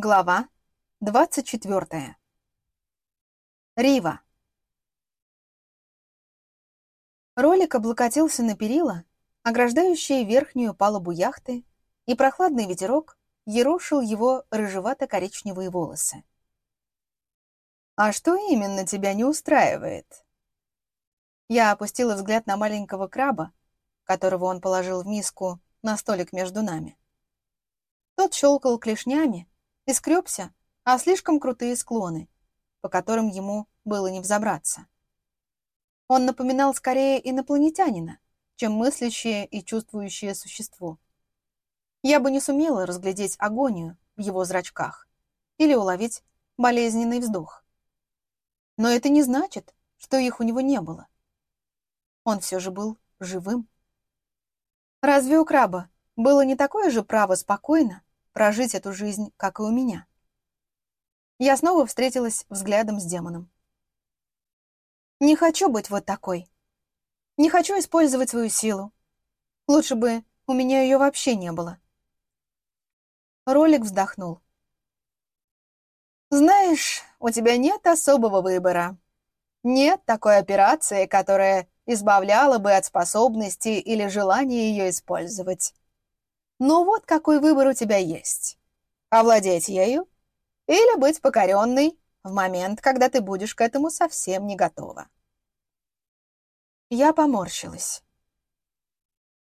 Глава 24. Рива. Ролик облокотился на перила, ограждающие верхнюю палубу яхты, и прохладный ветерок ерошил его рыжевато-коричневые волосы. «А что именно тебя не устраивает?» Я опустила взгляд на маленького краба, которого он положил в миску на столик между нами. Тот щелкал клешнями, и скребся, а слишком крутые склоны, по которым ему было не взобраться. Он напоминал скорее инопланетянина, чем мыслящее и чувствующее существо. Я бы не сумела разглядеть агонию в его зрачках или уловить болезненный вздох. Но это не значит, что их у него не было. Он все же был живым. Разве у краба было не такое же право спокойно прожить эту жизнь, как и у меня. Я снова встретилась взглядом с демоном. Не хочу быть вот такой. Не хочу использовать свою силу. Лучше бы у меня ее вообще не было. Ролик вздохнул. Знаешь, у тебя нет особого выбора. Нет такой операции, которая избавляла бы от способности или желания ее использовать. Ну вот какой выбор у тебя есть. Овладеть ею или быть покоренной в момент, когда ты будешь к этому совсем не готова. Я поморщилась.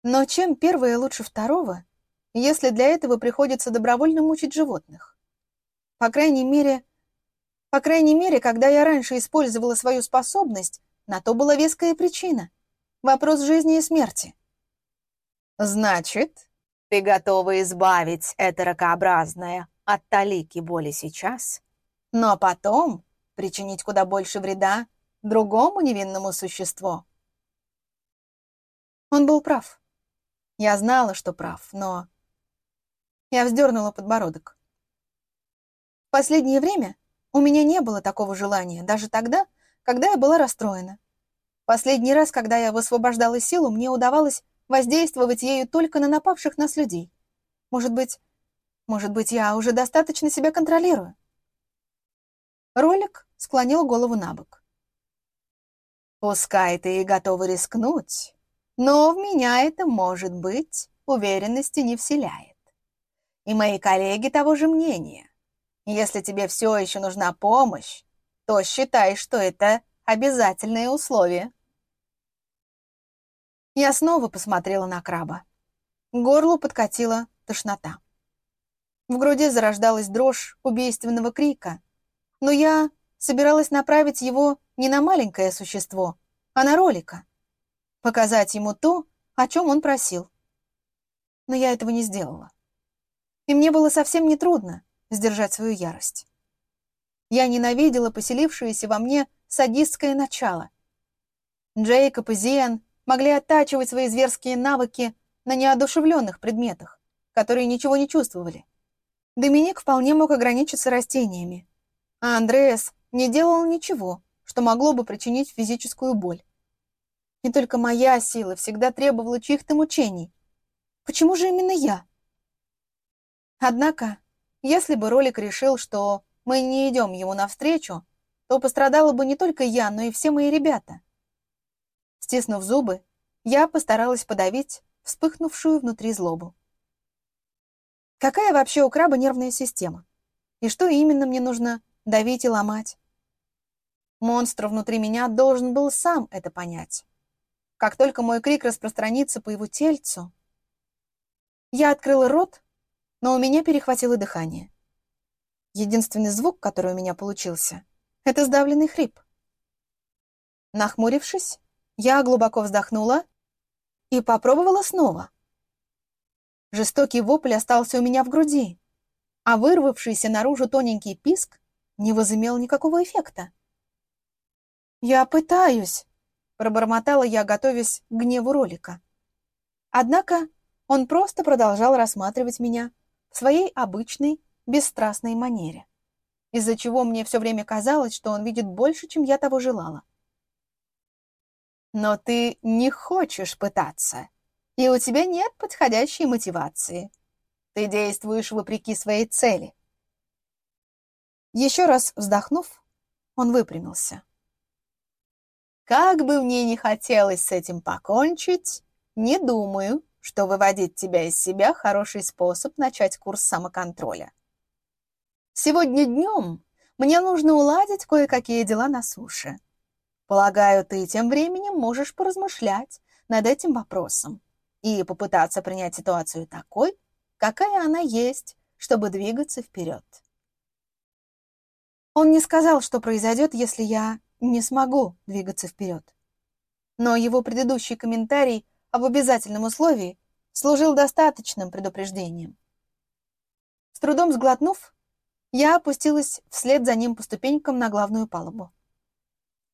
Но чем первое лучше второго, если для этого приходится добровольно мучить животных? По крайней мере, по крайней мере, когда я раньше использовала свою способность, на то была веская причина. Вопрос жизни и смерти. Значит, ты готова избавить это ракообразное от талики боли сейчас, но потом причинить куда больше вреда другому невинному существу. Он был прав. Я знала, что прав, но... Я вздернула подбородок. В последнее время у меня не было такого желания, даже тогда, когда я была расстроена. Последний раз, когда я высвобождала силу, мне удавалось воздействовать ею только на напавших нас людей. Может быть, может быть, я уже достаточно себя контролирую. Ролик склонил голову на бок. Пускай ты и готова рискнуть, но в меня это, может быть, уверенности не вселяет. И мои коллеги того же мнения. Если тебе все еще нужна помощь, то считай, что это обязательное условие. Я снова посмотрела на краба. Горлу подкатила тошнота. В груди зарождалась дрожь убийственного крика, но я собиралась направить его не на маленькое существо, а на ролика. Показать ему то, о чем он просил. Но я этого не сделала. И мне было совсем нетрудно сдержать свою ярость. Я ненавидела поселившееся во мне садистское начало. Джейкоб и Зиан могли оттачивать свои зверские навыки на неодушевленных предметах, которые ничего не чувствовали. Доминик вполне мог ограничиться растениями, а Андреас не делал ничего, что могло бы причинить физическую боль. И только моя сила всегда требовала чьих-то мучений. Почему же именно я? Однако, если бы Ролик решил, что мы не идем ему навстречу, то пострадала бы не только я, но и все мои ребята. Стиснув зубы, я постаралась подавить вспыхнувшую внутри злобу. Какая вообще у краба нервная система? И что именно мне нужно давить и ломать? Монстр внутри меня должен был сам это понять. Как только мой крик распространится по его тельцу... Я открыла рот, но у меня перехватило дыхание. Единственный звук, который у меня получился, — это сдавленный хрип. Нахмурившись, я глубоко вздохнула и попробовала снова. Жестокий вопль остался у меня в груди, а вырвавшийся наружу тоненький писк не возымел никакого эффекта. «Я пытаюсь», — пробормотала я, готовясь к гневу ролика. Однако он просто продолжал рассматривать меня в своей обычной, бесстрастной манере, из-за чего мне все время казалось, что он видит больше, чем я того желала. Но ты не хочешь пытаться, и у тебя нет подходящей мотивации. Ты действуешь вопреки своей цели. Еще раз вздохнув, он выпрямился. «Как бы мне не хотелось с этим покончить, не думаю, что выводить тебя из себя – хороший способ начать курс самоконтроля. Сегодня днем мне нужно уладить кое-какие дела на суше. Полагаю, ты тем временем можешь поразмышлять над этим вопросом и попытаться принять ситуацию такой, какая она есть, чтобы двигаться вперед. Он не сказал, что произойдет, если я не смогу двигаться вперед. Но его предыдущий комментарий об обязательном условии служил достаточным предупреждением. С трудом сглотнув, я опустилась вслед за ним по ступенькам на главную палубу.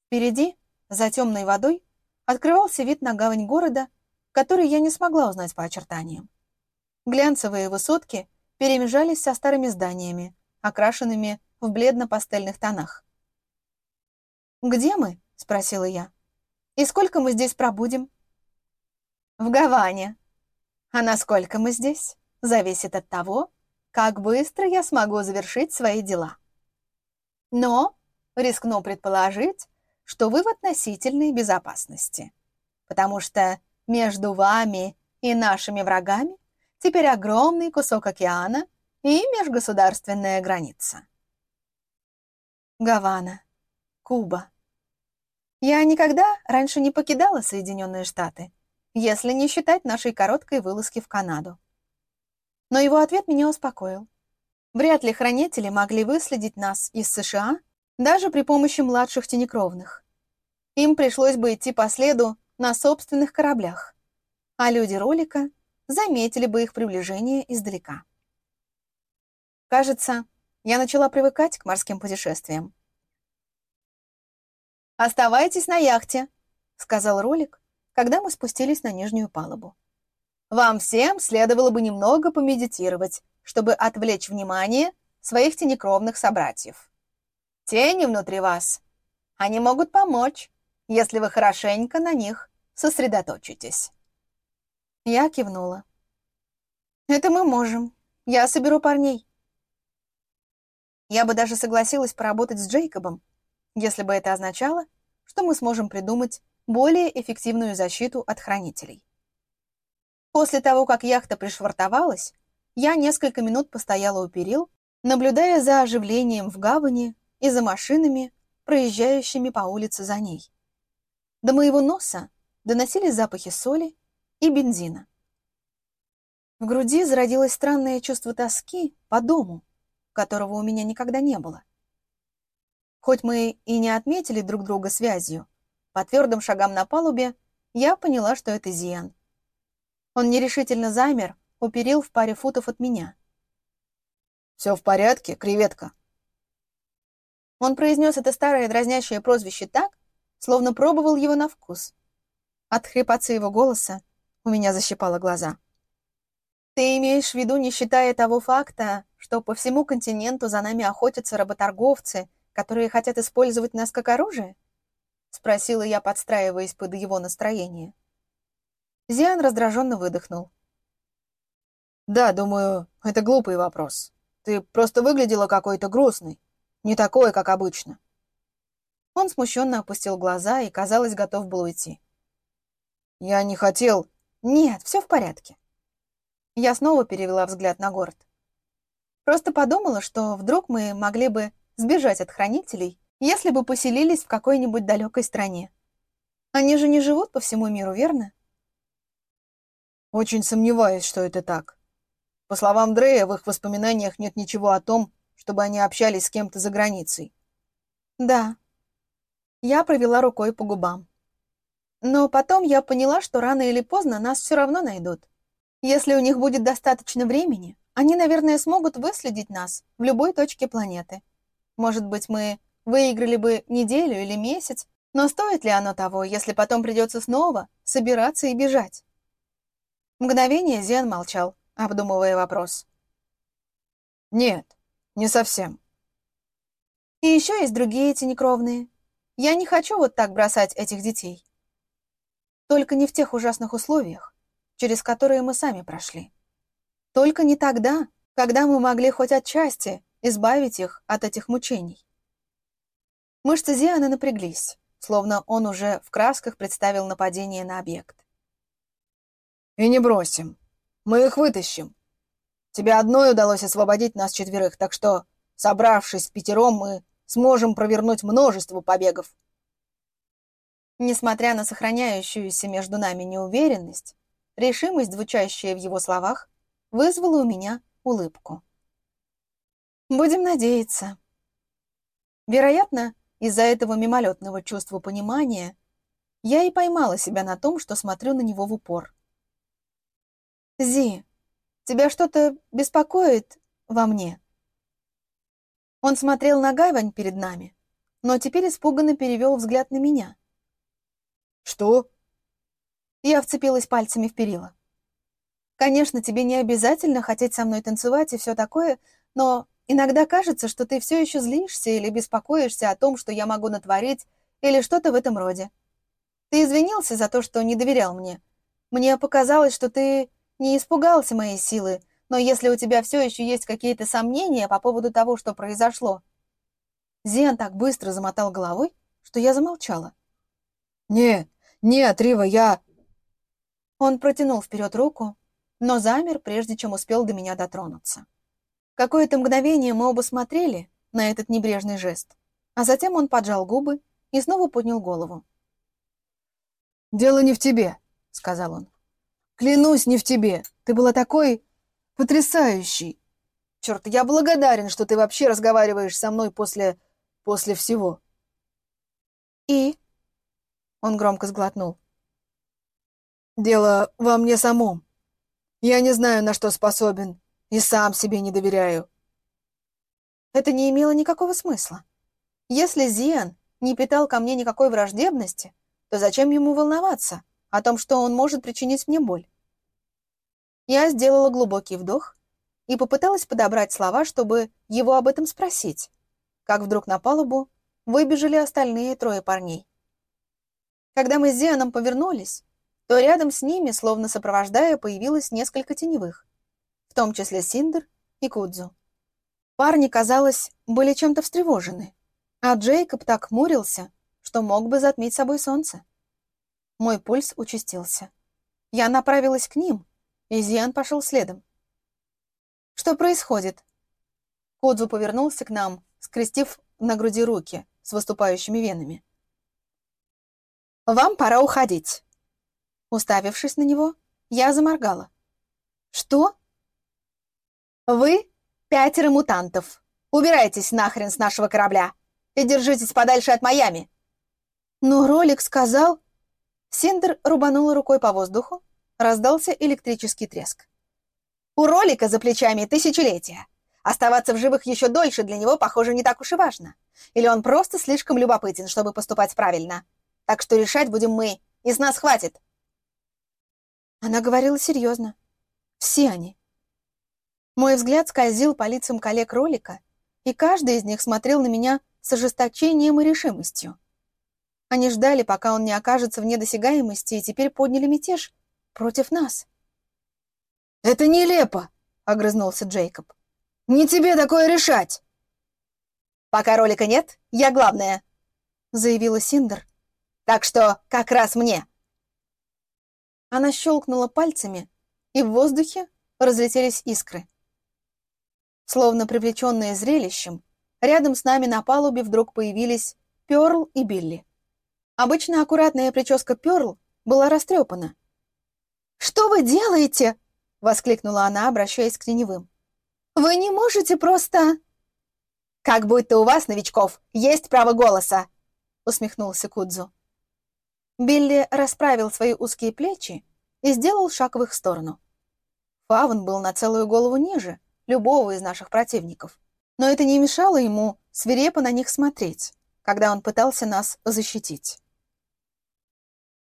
Впереди, за темной водой, открывался вид на гавань города, который я не смогла узнать по очертаниям. Глянцевые высотки перемежались со старыми зданиями, окрашенными в бледно-пастельных тонах. «Где мы?» — спросила я. «И сколько мы здесь пробудем?» «В Гаване. А насколько мы здесь, зависит от того, как быстро я смогу завершить свои дела. Но, рискну предположить, что вы в относительной безопасности. Потому что между вами и нашими врагами теперь огромный кусок океана и межгосударственная граница. Гавана, Куба. Я никогда раньше не покидала Соединенные Штаты, если не считать нашей короткой вылазки в Канаду. Но его ответ меня успокоил. Вряд ли хранители могли выследить нас из США даже при помощи младших тенекровных. Им пришлось бы идти по следу на собственных кораблях, а люди ролика заметили бы их приближение издалека. Кажется, я начала привыкать к морским путешествиям. «Оставайтесь на яхте», — сказал ролик, когда мы спустились на нижнюю палубу. «Вам всем следовало бы немного помедитировать, чтобы отвлечь внимание своих тенекровных собратьев. Тени внутри вас. Они могут помочь, если вы хорошенько на них сосредоточитесь. Я кивнула. Это мы можем. Я соберу парней. Я бы даже согласилась поработать с Джейкобом, если бы это означало, что мы сможем придумать более эффективную защиту от хранителей. После того, как яхта пришвартовалась, я несколько минут постояла у перил, наблюдая за оживлением в гавани и за машинами, проезжающими по улице за ней. До моего носа доносились запахи соли и бензина. В груди зародилось странное чувство тоски по дому, которого у меня никогда не было. Хоть мы и не отметили друг друга связью, по твердым шагам на палубе я поняла, что это Зиан. Он нерешительно замер, уперил в паре футов от меня. «Все в порядке, креветка?» Он произнес это старое дразнящее прозвище так, словно пробовал его на вкус. От хрипотцы его голоса у меня защипало глаза. «Ты имеешь в виду, не считая того факта, что по всему континенту за нами охотятся работорговцы, которые хотят использовать нас как оружие?» — спросила я, подстраиваясь под его настроение. Зиан раздраженно выдохнул. «Да, думаю, это глупый вопрос. Ты просто выглядела какой-то грустной. Не такой, как обычно». Он смущенно опустил глаза и, казалось, готов был уйти. «Я не хотел...» «Нет, все в порядке». Я снова перевела взгляд на город. Просто подумала, что вдруг мы могли бы сбежать от хранителей, если бы поселились в какой-нибудь далекой стране. Они же не живут по всему миру, верно? Очень сомневаюсь, что это так. По словам Дрея, в их воспоминаниях нет ничего о том, чтобы они общались с кем-то за границей. Да, я провела рукой по губам. Но потом я поняла, что рано или поздно нас все равно найдут. Если у них будет достаточно времени, они, наверное, смогут выследить нас в любой точке планеты. Может быть, мы выиграли бы неделю или месяц, но стоит ли оно того, если потом придется снова собираться и бежать? Мгновение Зен молчал, обдумывая вопрос. «Нет, не совсем». «И еще есть другие эти некровные. Я не хочу вот так бросать этих детей. Только не в тех ужасных условиях, через которые мы сами прошли. Только не тогда, когда мы могли хоть отчасти избавить их от этих мучений. Мышцы Зианы напряглись, словно он уже в красках представил нападение на объект. «И не бросим. Мы их вытащим. Тебе одной удалось освободить нас четверых, так что, собравшись пятером, мы сможем провернуть множество побегов». Несмотря на сохраняющуюся между нами неуверенность, решимость, звучащая в его словах, вызвала у меня улыбку. Будем надеяться. Вероятно, из-за этого мимолетного чувства понимания я и поймала себя на том, что смотрю на него в упор. «Зи, тебя что-то беспокоит во мне?» Он смотрел на гавань перед нами, но теперь испуганно перевел взгляд на меня. «Что?» Я вцепилась пальцами в перила. «Конечно, тебе не обязательно хотеть со мной танцевать и все такое, но иногда кажется, что ты все еще злишься или беспокоишься о том, что я могу натворить, или что-то в этом роде. Ты извинился за то, что не доверял мне. Мне показалось, что ты не испугался моей силы, но если у тебя все еще есть какие-то сомнения по поводу того, что произошло...» Зиан так быстро замотал головой, что я замолчала. «Нет, «Нет, Рива, я...» Он протянул вперед руку, но замер, прежде чем успел до меня дотронуться. Какое-то мгновение мы оба смотрели на этот небрежный жест, а затем он поджал губы и снова поднял голову. «Дело не в тебе», — сказал он. «Клянусь, не в тебе. Ты была такой потрясающий. Черт, я благодарен, что ты вообще разговариваешь со мной после... после всего». «И?» Он громко сглотнул. «Дело во мне самом. Я не знаю, на что способен, и сам себе не доверяю». Это не имело никакого смысла. Если Зиан не питал ко мне никакой враждебности, то зачем ему волноваться о том, что он может причинить мне боль? Я сделала глубокий вдох и попыталась подобрать слова, чтобы его об этом спросить, как вдруг на палубу выбежали остальные трое парней. Когда мы с Зианом повернулись, то рядом с ними, словно сопровождая, появилось несколько теневых, в том числе Синдер и Кудзу. Парни, казалось, были чем-то встревожены, а Джейкоб так хмурился, что мог бы затмить собой солнце. Мой пульс участился. Я направилась к ним, и Зиан пошел следом. «Что происходит?» Кудзу повернулся к нам, скрестив на груди руки с выступающими венами. «Вам пора уходить». Уставившись на него, я заморгала. «Что?» «Вы пятеро мутантов. Убирайтесь нахрен с нашего корабля и держитесь подальше от Майами». «Но ролик сказал...» Синдер рубанула рукой по воздуху, раздался электрический треск. «У ролика за плечами тысячелетия. Оставаться в живых еще дольше для него, похоже, не так уж и важно. Или он просто слишком любопытен, чтобы поступать правильно. Так что решать будем мы. Из нас хватит. Она говорила серьезно. Все они. Мой взгляд скользил по лицам коллег ролика, и каждый из них смотрел на меня с ожесточением и решимостью. Они ждали, пока он не окажется вне досягаемости, и теперь подняли мятеж против нас. «Это нелепо!» — огрызнулся Джейкоб. «Не тебе такое решать!» «Пока ролика нет, я главная», — заявила Синдер, так что как раз мне!» Она щелкнула пальцами, и в воздухе разлетелись искры. Словно привлеченные зрелищем, рядом с нами на палубе вдруг появились Пёрл и Билли. Обычно аккуратная прическа Пёрл была растрепана. «Что вы делаете?» — воскликнула она, обращаясь к теневым. «Вы не можете просто...» «Как будто у вас, новичков, есть право голоса!» — усмехнулся Кудзу. Билли расправил свои узкие плечи и сделал шаг в их сторону. Фавн был на целую голову ниже любого из наших противников, но это не мешало ему свирепо на них смотреть, когда он пытался нас защитить.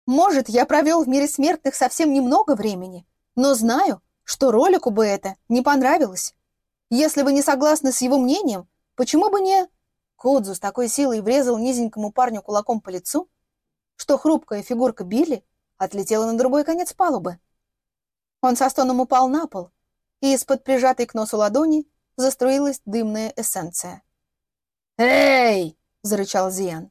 Может, я провел в мире смертных совсем немного времени, но знаю, что ролику бы это не понравилось. Если вы не согласны с его мнением, почему бы не... Кодзу с такой силой врезал низенькому парню кулаком по лицу, что хрупкая фигурка Билли отлетела на другой конец палубы. Он со стоном упал на пол, и из-под прижатой к носу ладони заструилась дымная эссенция. «Эй!» — зарычал Зиан.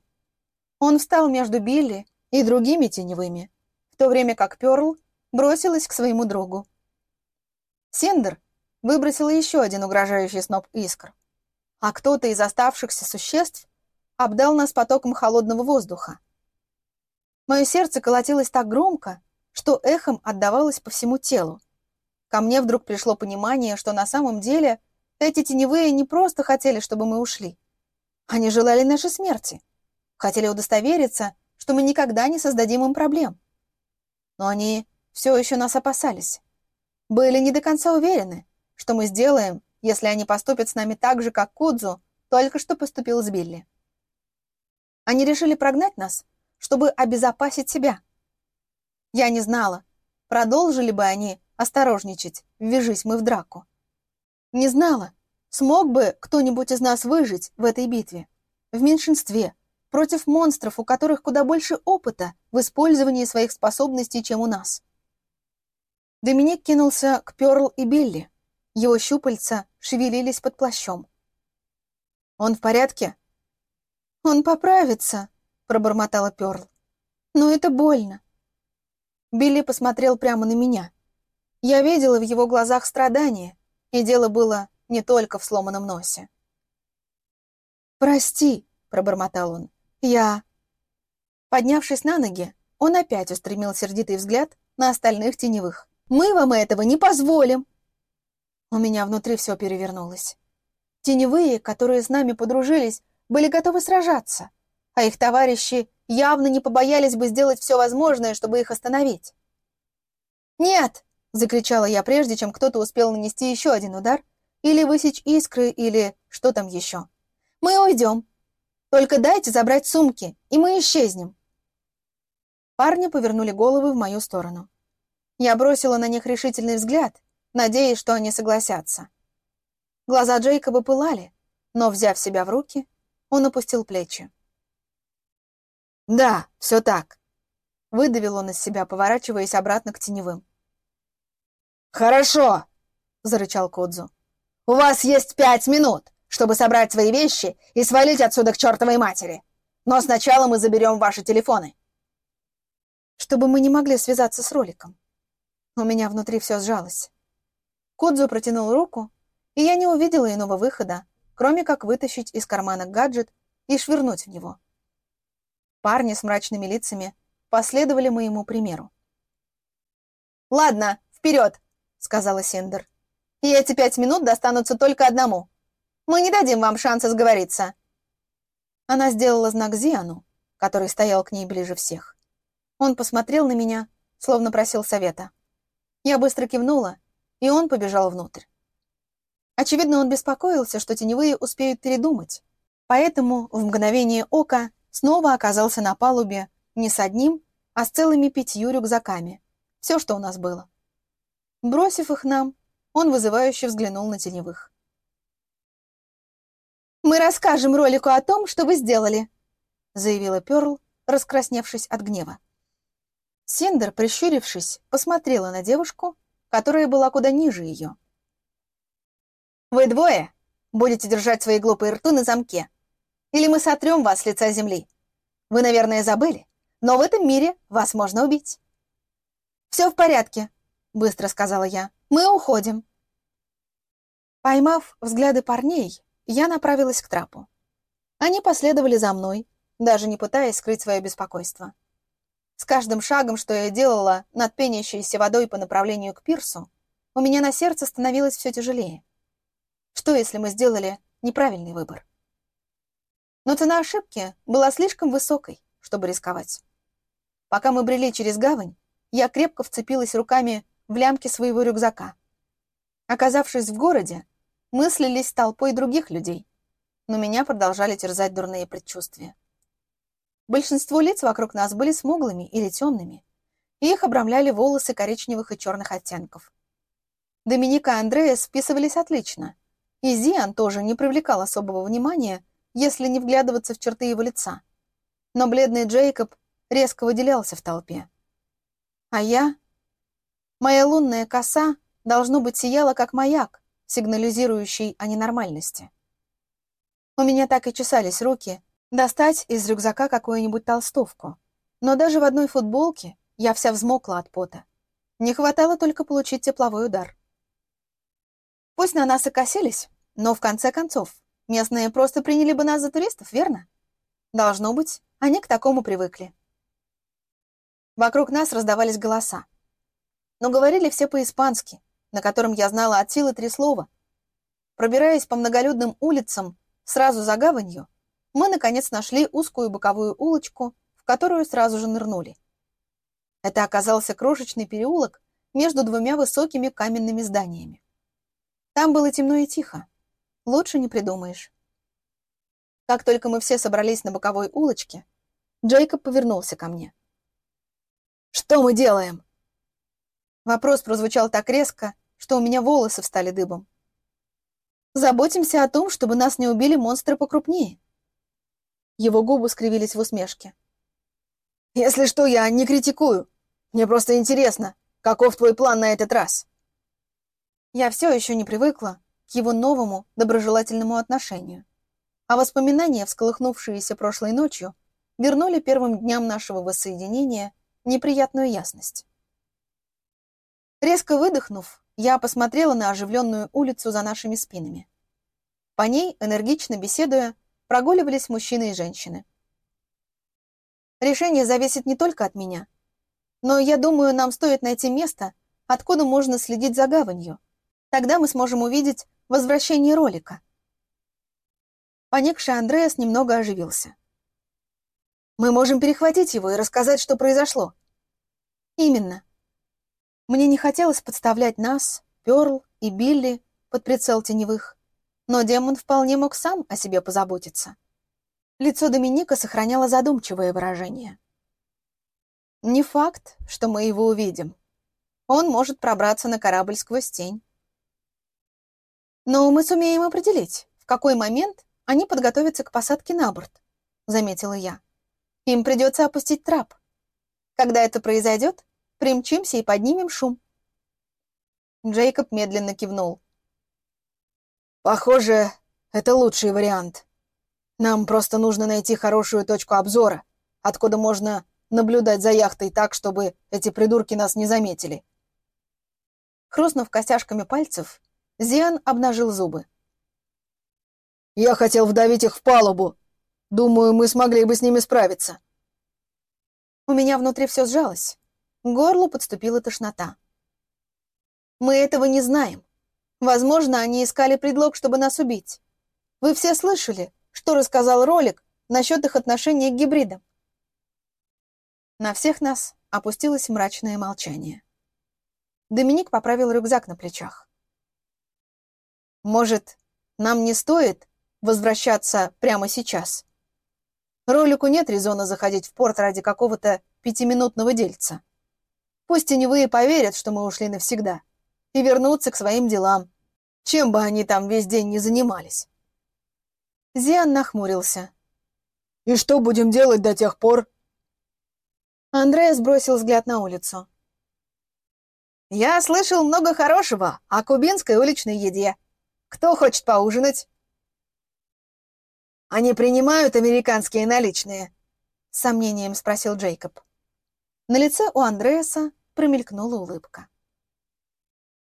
Он встал между Билли и другими теневыми, в то время как Пёрл бросилась к своему другу. Сендер выбросила еще один угрожающий сноп искр, а кто-то из оставшихся существ обдал нас потоком холодного воздуха. Мое сердце колотилось так громко, что эхом отдавалось по всему телу. Ко мне вдруг пришло понимание, что на самом деле эти теневые не просто хотели, чтобы мы ушли. Они желали нашей смерти. Хотели удостовериться, что мы никогда не создадим им проблем. Но они все еще нас опасались. Были не до конца уверены, что мы сделаем, если они поступят с нами так же, как Кудзу только что поступил с Билли. Они решили прогнать нас, чтобы обезопасить себя. Я не знала, продолжили бы они осторожничать, ввяжись мы в драку. Не знала, смог бы кто-нибудь из нас выжить в этой битве. В меньшинстве, против монстров, у которых куда больше опыта в использовании своих способностей, чем у нас. Доминик кинулся к Пёрл и Билли. Его щупальца шевелились под плащом. «Он в порядке?» «Он поправится», — пробормотала Пёрл. «Но это больно». Билли посмотрел прямо на меня. Я видела в его глазах страдания, и дело было не только в сломанном носе. «Прости», — пробормотал он, — «я...» Поднявшись на ноги, он опять устремил сердитый взгляд на остальных теневых. Мы вам этого не позволим!» У меня внутри все перевернулось. Теневые, которые с нами подружились, были готовы сражаться, а их товарищи явно не побоялись бы сделать все возможное, чтобы их остановить. «Нет!» — закричала я, прежде чем кто-то успел нанести еще один удар, или высечь искры, или что там еще. «Мы уйдем. Только дайте забрать сумки, и мы исчезнем». Парни повернули головы в мою сторону. Я бросила на них решительный взгляд, надеясь, что они согласятся. Глаза Джейкоба пылали, но, взяв себя в руки, он опустил плечи. «Да, все так», — выдавил он из себя, поворачиваясь обратно к теневым. «Хорошо», — зарычал Кодзу. «У вас есть пять минут, чтобы собрать свои вещи и свалить отсюда к чертовой матери. Но сначала мы заберем ваши телефоны». «Чтобы мы не могли связаться с роликом», у меня внутри все сжалось. Кудзу протянул руку, и я не увидела иного выхода, кроме как вытащить из кармана гаджет и швырнуть в него. Парни с мрачными лицами последовали моему примеру. «Ладно, вперед!» — сказала Синдер. «И эти пять минут достанутся только одному. Мы не дадим вам шанса сговориться». Она сделала знак Зиану, который стоял к ней ближе всех. Он посмотрел на меня, словно просил совета. Я быстро кивнула, и он побежал внутрь. Очевидно, он беспокоился, что теневые успеют передумать, поэтому в мгновение ока снова оказался на палубе не с одним, а с целыми пятью рюкзаками. Все, что у нас было. Бросив их нам, он вызывающе взглянул на теневых. «Мы расскажем ролику о том, что вы сделали», заявила Перл, раскрасневшись от гнева. Сендер, прищурившись, посмотрела на девушку, которая была куда ниже ее. «Вы двое будете держать свои глупые рты на замке, или мы сотрем вас с лица земли. Вы, наверное, забыли, но в этом мире вас можно убить». «Все в порядке», — быстро сказала я. «Мы уходим». Поймав взгляды парней, я направилась к трапу. Они последовали за мной, даже не пытаясь скрыть свое беспокойство. С каждым шагом, что я делала над пенящейся водой по направлению к пирсу, у меня на сердце становилось все тяжелее. Что, если мы сделали неправильный выбор? Но цена ошибки была слишком высокой, чтобы рисковать. Пока мы брели через гавань, я крепко вцепилась руками в лямки своего рюкзака. Оказавшись в городе, мыслились толпой других людей, но меня продолжали терзать дурные предчувствия. Большинство лиц вокруг нас были смуглыми или темными, их обрамляли волосы коричневых и черных оттенков. Доминика и Андрея списывались отлично, и Зиан тоже не привлекал особого внимания, если не вглядываться в черты его лица. Но бледный Джейкоб резко выделялся в толпе. А я? Моя лунная коса, должно быть, сияла как маяк сигнализирующий о ненормальности. У меня так и чесались руки достать из рюкзака какую-нибудь толстовку. Но даже в одной футболке я вся взмокла от пота. Не хватало только получить тепловой удар. Пусть на нас и косились, но в конце концов, местные просто приняли бы нас за туристов, верно? Должно быть, они к такому привыкли. Вокруг нас раздавались голоса. Но говорили все по-испански, на котором я знала от силы три слова. Пробираясь по многолюдным улицам сразу за гаванью, мы, наконец, нашли узкую боковую улочку, в которую сразу же нырнули. Это оказался крошечный переулок между двумя высокими каменными зданиями. Там было темно и тихо. Лучше не придумаешь. Как только мы все собрались на боковой улочке, Джейкоб повернулся ко мне. «Что мы делаем?» Вопрос прозвучал так резко, что у меня волосы встали дыбом. «Заботимся о том, чтобы нас не убили монстры покрупнее». Его губы скривились в усмешке. «Если что, я не критикую. Мне просто интересно, каков твой план на этот раз?» Я все еще не привыкла к его новому доброжелательному отношению. А воспоминания, всколыхнувшиеся прошлой ночью, вернули первым дням нашего воссоединения неприятную ясность. Резко выдохнув, я посмотрела на оживленную улицу за нашими спинами. По ней, энергично беседуя, прогуливались мужчины и женщины. Решение зависит не только от меня, но я думаю, нам стоит найти место, откуда можно следить за гаванью, Тогда мы сможем увидеть возвращение ролика. Поникший Андреас немного оживился. Мы можем перехватить его и рассказать, что произошло. Именно. Мне не хотелось подставлять нас, Перл и Билли под прицел теневых, но демон вполне мог сам о себе позаботиться. Лицо Доминика сохраняло задумчивое выражение. Не факт, что мы его увидим. Он может пробраться на корабль сквозь тень. «Но мы сумеем определить, в какой момент они подготовятся к посадке на борт», — заметила я. «Им придется опустить трап. Когда это произойдет, примчимся и поднимем шум». Джейкоб медленно кивнул. «Похоже, это лучший вариант. Нам просто нужно найти хорошую точку обзора, откуда можно наблюдать за яхтой так, чтобы эти придурки нас не заметили». Хрустнув костяшками пальцев, Зиан обнажил зубы. «Я хотел вдавить их в палубу. Думаю, мы смогли бы с ними справиться». У меня внутри все сжалось. Горлу подступила тошнота. «Мы этого не знаем. Возможно, они искали предлог, чтобы нас убить. Вы все слышали, что рассказал ролик насчет их отношения к гибридам?» На всех нас опустилось мрачное молчание. Доминик поправил рюкзак на плечах. Может, нам не стоит возвращаться прямо сейчас? Ролику нет резона заходить в порт ради какого-то пятиминутного дельца. Пусть теневые поверят, что мы ушли навсегда, и вернутся к своим делам, чем бы они там весь день не занимались. Зиан нахмурился. «И что будем делать до тех пор?» Андреас бросил взгляд на улицу. «Я слышал много хорошего о кубинской уличной еде», кто хочет поужинать?» «Они принимают американские наличные?» — с сомнением спросил Джейкоб. На лице у Андреаса промелькнула улыбка.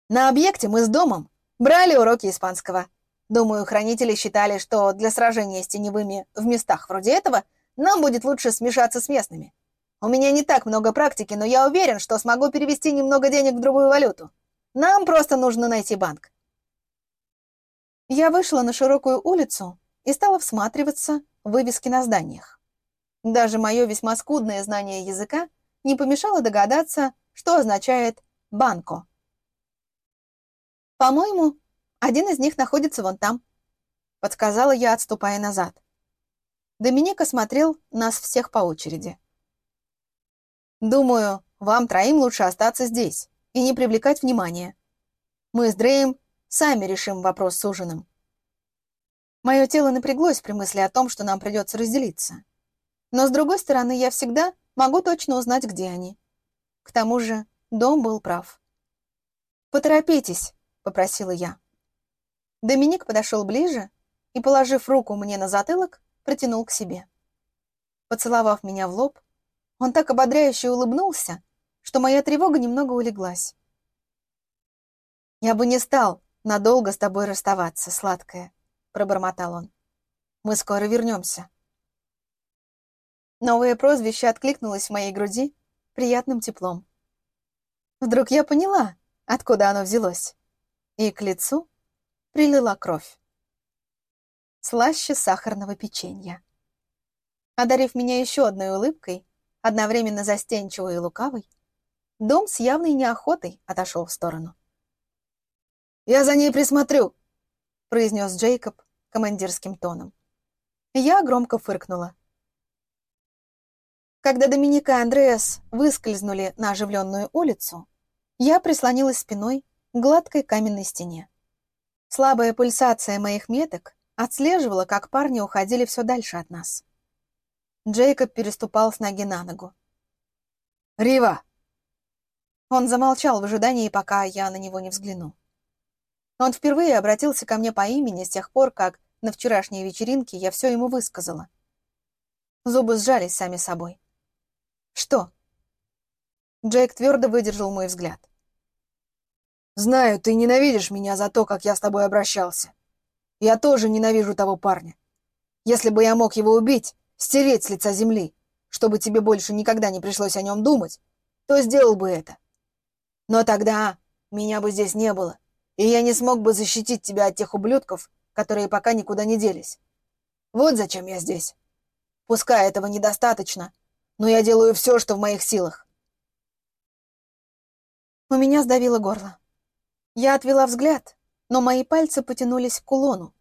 «На объекте мы с домом брали уроки испанского. Думаю, хранители считали, что для сражения с теневыми в местах вроде этого нам будет лучше смешаться с местными. У меня не так много практики, но я уверен, что смогу перевести немного денег в другую валюту. Нам просто нужно найти банк. Я вышла на широкую улицу и стала всматриваться в вывески на зданиях. Даже мое весьма скудное знание языка не помешало догадаться, что означает «банко». «По-моему, один из них находится вон там», — подсказала я, отступая назад. Доминик смотрел нас всех по очереди. «Думаю, вам троим лучше остаться здесь и не привлекать внимания. Мы с Дреем Сами решим вопрос с ужином. Мое тело напряглось при мысли о том, что нам придется разделиться. Но, с другой стороны, я всегда могу точно узнать, где они. К тому же, дом был прав. «Поторопитесь», — попросила я. Доминик подошел ближе и, положив руку мне на затылок, протянул к себе. Поцеловав меня в лоб, он так ободряюще улыбнулся, что моя тревога немного улеглась. «Я бы не стал надолго с тобой расставаться, сладкая», — пробормотал он. «Мы скоро вернемся». Новое прозвище откликнулось в моей груди приятным теплом. Вдруг я поняла, откуда оно взялось, и к лицу прилила кровь. Слаще сахарного печенья. Одарив меня еще одной улыбкой, одновременно застенчивой и лукавой, дом с явной неохотой отошел в сторону. «Я за ней присмотрю», — произнес Джейкоб командирским тоном. Я громко фыркнула. Когда Доминика и Андреас выскользнули на оживленную улицу, я прислонилась спиной к гладкой каменной стене. Слабая пульсация моих меток отслеживала, как парни уходили все дальше от нас. Джейкоб переступал с ноги на ногу. «Рива!» Он замолчал в ожидании, пока я на него не взгляну. Он впервые обратился ко мне по имени с тех пор, как на вчерашней вечеринке я все ему высказала. Зубы сжались сами собой. «Что?» Джейк твердо выдержал мой взгляд. «Знаю, ты ненавидишь меня за то, как я с тобой обращался. Я тоже ненавижу того парня. Если бы я мог его убить, стереть с лица земли, чтобы тебе больше никогда не пришлось о нем думать, то сделал бы это. Но тогда меня бы здесь не было, и я не смог бы защитить тебя от тех ублюдков, которые пока никуда не делись. Вот зачем я здесь. Пускай этого недостаточно, но я делаю все, что в моих силах. У меня сдавило горло. Я отвела взгляд, но мои пальцы потянулись к кулону.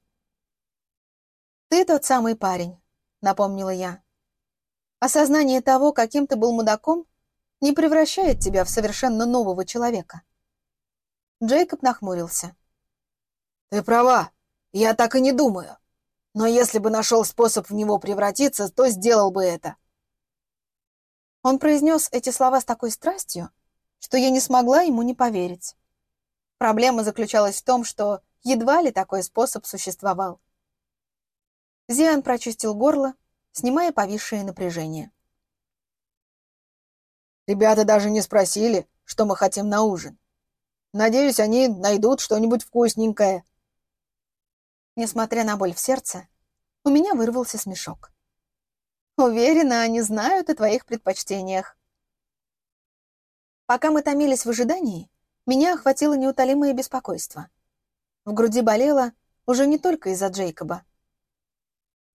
«Ты тот самый парень», напомнила я. Осознание того, каким ты был мудаком, не превращает тебя в совершенно нового человека. Джейкоб нахмурился. Ты права, я так и не думаю. Но если бы нашел способ в него превратиться, то сделал бы это. Он произнес эти слова с такой страстью, что я не смогла ему не поверить. Проблема заключалась в том, что едва ли такой способ существовал. Зиан прочистил горло, снимая повисшее напряжение. «Ребята даже не спросили, что мы хотим на ужин. Надеюсь, они найдут что-нибудь вкусненькое». Несмотря на боль в сердце, у меня вырвался смешок. «Уверена, они знают о твоих предпочтениях». Пока мы томились в ожидании, меня охватило неутолимое беспокойство. В груди болело уже не только из-за Джейкоба.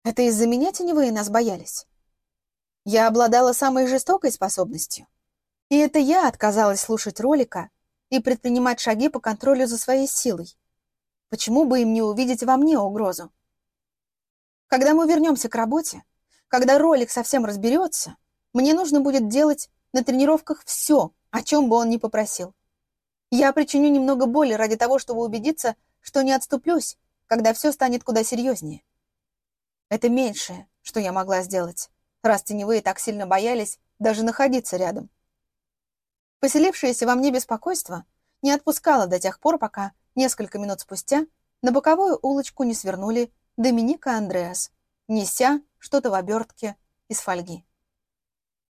Это из-за меня теневые нас боялись. Я обладала самой жестокой способностью. И это я отказалась слушать ролика и предпринимать шаги по контролю за своей силой. Почему бы им не увидеть во мне угрозу? Когда мы вернемся к работе, когда ролик совсем разберется, мне нужно будет делать на тренировках все, о чем бы он ни попросил. Я причиню немного боли ради того, чтобы убедиться, что не отступлюсь, когда все станет куда серьезнее. Это меньшее, что я могла сделать, раз теневые так сильно боялись даже находиться рядом. Поселившееся во мне беспокойство не отпускало до тех пор, пока несколько минут спустя на боковую улочку не свернули Доминика Андреас, неся что-то в обертке из фольги.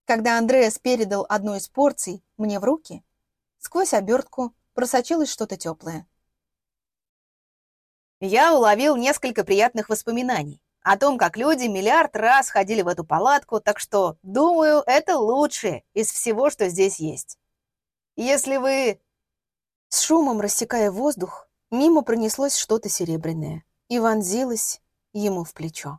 Когда Андреас передал одну из порций мне в руки, сквозь обертку просочилось что-то теплое. Я уловил несколько приятных воспоминаний о том, как люди миллиард раз ходили в эту палатку, так что, думаю, это лучшее из всего, что здесь есть. Если вы... С шумом рассекая воздух, мимо пронеслось что-то серебряное и вонзилось ему в плечо.